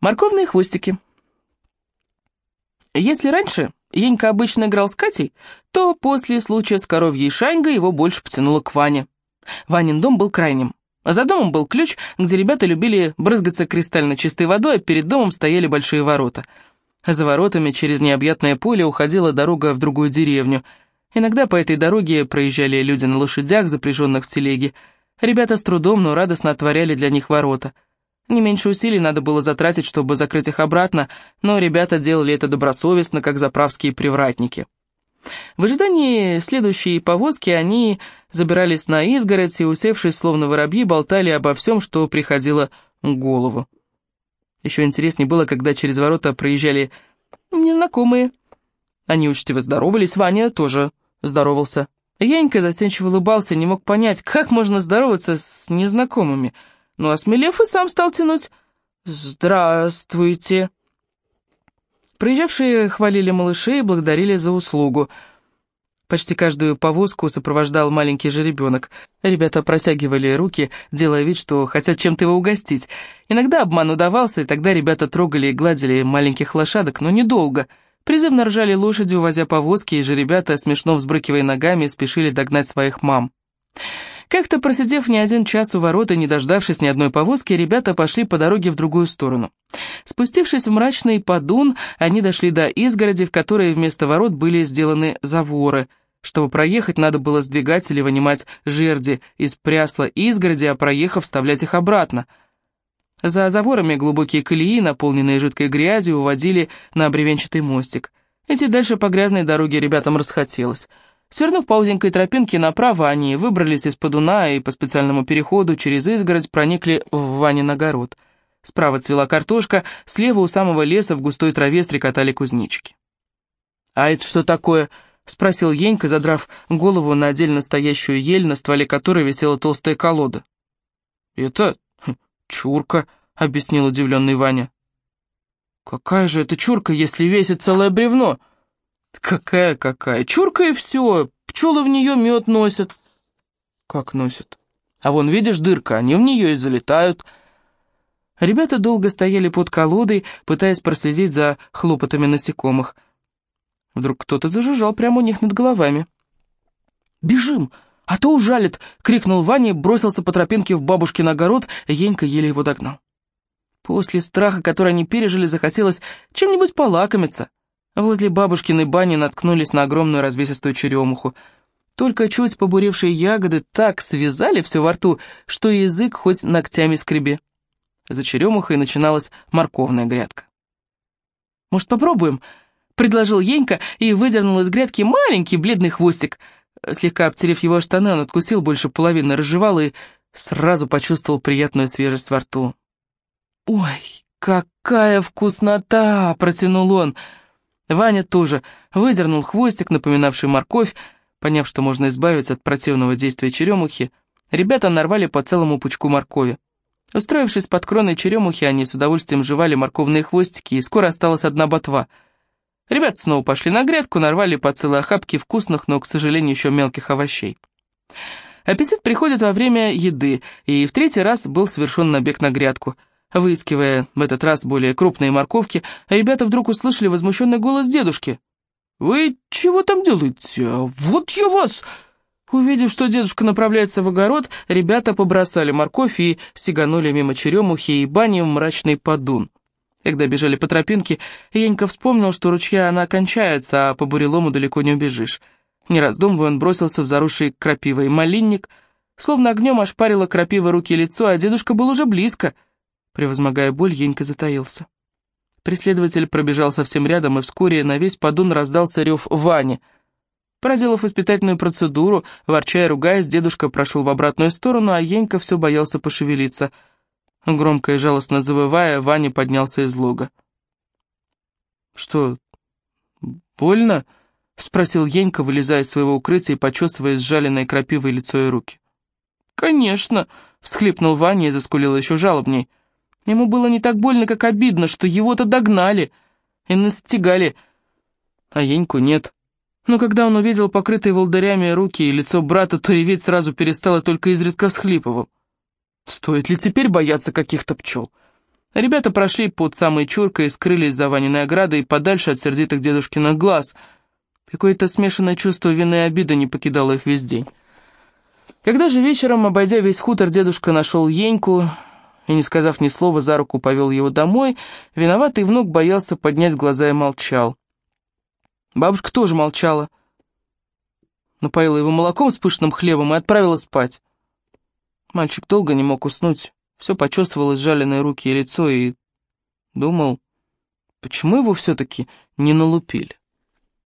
Морковные хвостики. Если раньше Енька обычно играл с Катей, то после случая с коровьей Шанькой его больше потянуло к Ване. Ванин дом был крайним. За домом был ключ, где ребята любили брызгаться кристально чистой водой, а перед домом стояли большие ворота. За воротами через необъятное поле уходила дорога в другую деревню. Иногда по этой дороге проезжали люди на лошадях, запряженных в телеге. Ребята с трудом, но радостно отворяли для них ворота – не меньше усилий надо было затратить, чтобы закрыть их обратно, но ребята делали это добросовестно, как заправские привратники. В ожидании следующей повозки они забирались на изгородь и, усевшись словно воробьи, болтали обо всем, что приходило в голову. Еще интереснее было, когда через ворота проезжали незнакомые. Они учтиво здоровались, Ваня тоже здоровался. Янька застенчиво улыбался, не мог понять, как можно здороваться с незнакомыми – ну, осмелев и сам стал тянуть «Здравствуйте». Проезжавшие хвалили малышей и благодарили за услугу. Почти каждую повозку сопровождал маленький жеребенок. Ребята протягивали руки, делая вид, что хотят чем-то его угостить. Иногда обман удавался, и тогда ребята трогали и гладили маленьких лошадок, но недолго. Призывно ржали лошади, увозя повозки, и жеребята, смешно взбрыкивая ногами, спешили догнать своих мам. Как-то просидев не один час у ворот и не дождавшись ни одной повозки, ребята пошли по дороге в другую сторону. Спустившись в мрачный подун, они дошли до изгороди, в которой вместо ворот были сделаны заворы. Чтобы проехать, надо было сдвигать или вынимать жерди из прясла изгороди, а проехав, вставлять их обратно. За заворами глубокие колеи, наполненные жидкой грязью, уводили на бревенчатый мостик. Идти дальше по грязной дороге ребятам расхотелось. Свернув по узенькой тропинке направо, они выбрались из подуна и по специальному переходу через изгородь проникли в Ванин огород. Справа цвела картошка, слева у самого леса в густой траве стрекотали кузнечики. «А это что такое?» — спросил Енька, задрав голову на отдельно стоящую ель, на стволе которой висела толстая колода. «Это чурка», — объяснил удивленный Ваня. «Какая же это чурка, если весит целое бревно?» «Какая-какая? Чурка и все. Пчелы в нее мед носят». «Как носят? А вон, видишь, дырка, они в нее и залетают». Ребята долго стояли под колодой, пытаясь проследить за хлопотами насекомых. Вдруг кто-то зажужжал прямо у них над головами. «Бежим, а то ужалит!» — крикнул Ваня и бросился по тропинке в бабушкин огород, Енька еле его догнал. После страха, который они пережили, захотелось чем-нибудь полакомиться. Возле бабушкиной бани наткнулись на огромную развесистую черемуху. Только чуть побуревшие ягоды так связали все во рту, что язык хоть ногтями скреби. За черемухой начиналась морковная грядка. «Может, попробуем?» — предложил Енька и выдернул из грядки маленький бледный хвостик. Слегка обтерев его штаны, он откусил больше половины, разжевал и сразу почувствовал приятную свежесть во рту. «Ой, какая вкуснота!» — протянул он — Ваня тоже выдернул хвостик, напоминавший морковь. Поняв, что можно избавиться от противного действия черемухи, ребята нарвали по целому пучку моркови. Устроившись под кроной черемухи, они с удовольствием жевали морковные хвостики, и скоро осталась одна ботва. Ребята снова пошли на грядку, нарвали по целой охапке вкусных, но, к сожалению, еще мелких овощей. Аппетит приходит во время еды, и в третий раз был совершен набег на грядку – Выискивая в этот раз более крупные морковки, ребята вдруг услышали возмущенный голос дедушки. «Вы чего там делаете? Вот я вас!» Увидев, что дедушка направляется в огород, ребята побросали морковь и сиганули мимо черемухи и бани в мрачный подун. Когда бежали по тропинке, Янька вспомнил, что ручья она кончается, а по бурелому далеко не убежишь. Не раздумывая, он бросился в заросший крапивой малинник. Словно огнем ошпарило крапива руки и лицо, а дедушка был уже близко — Превозмогая боль, Енька затаился. Преследователь пробежал совсем рядом, и вскоре на весь подун раздался рев Вани. Проделав испытательную процедуру, ворча и ругаясь, дедушка прошел в обратную сторону, а Енька все боялся пошевелиться. Громко и жалостно завывая, Ваня поднялся из лога. «Что, больно?» — спросил Енька, вылезая из своего укрытия и почесывая сжаленное крапивой лицо и руки. «Конечно!» — всхлипнул Ваня и заскулил еще жалобней. Ему было не так больно, как обидно, что его-то догнали и настигали, а Еньку нет. Но когда он увидел покрытые волдырями руки и лицо брата, то реветь сразу перестал и только изредка всхлипывал. Стоит ли теперь бояться каких-то пчел? Ребята прошли под самой чуркой и скрылись за Ваниной оградой подальше от сердитых дедушкиных глаз. Какое-то смешанное чувство вины и обиды не покидало их весь день. Когда же вечером, обойдя весь хутор, дедушка нашел Еньку и, не сказав ни слова, за руку повел его домой, виноватый внук боялся поднять глаза и молчал. Бабушка тоже молчала. Напоила его молоком с пышным хлебом и отправила спать. Мальчик долго не мог уснуть. Все почесывал изжаленные руки и лицо и думал, почему его все-таки не налупили.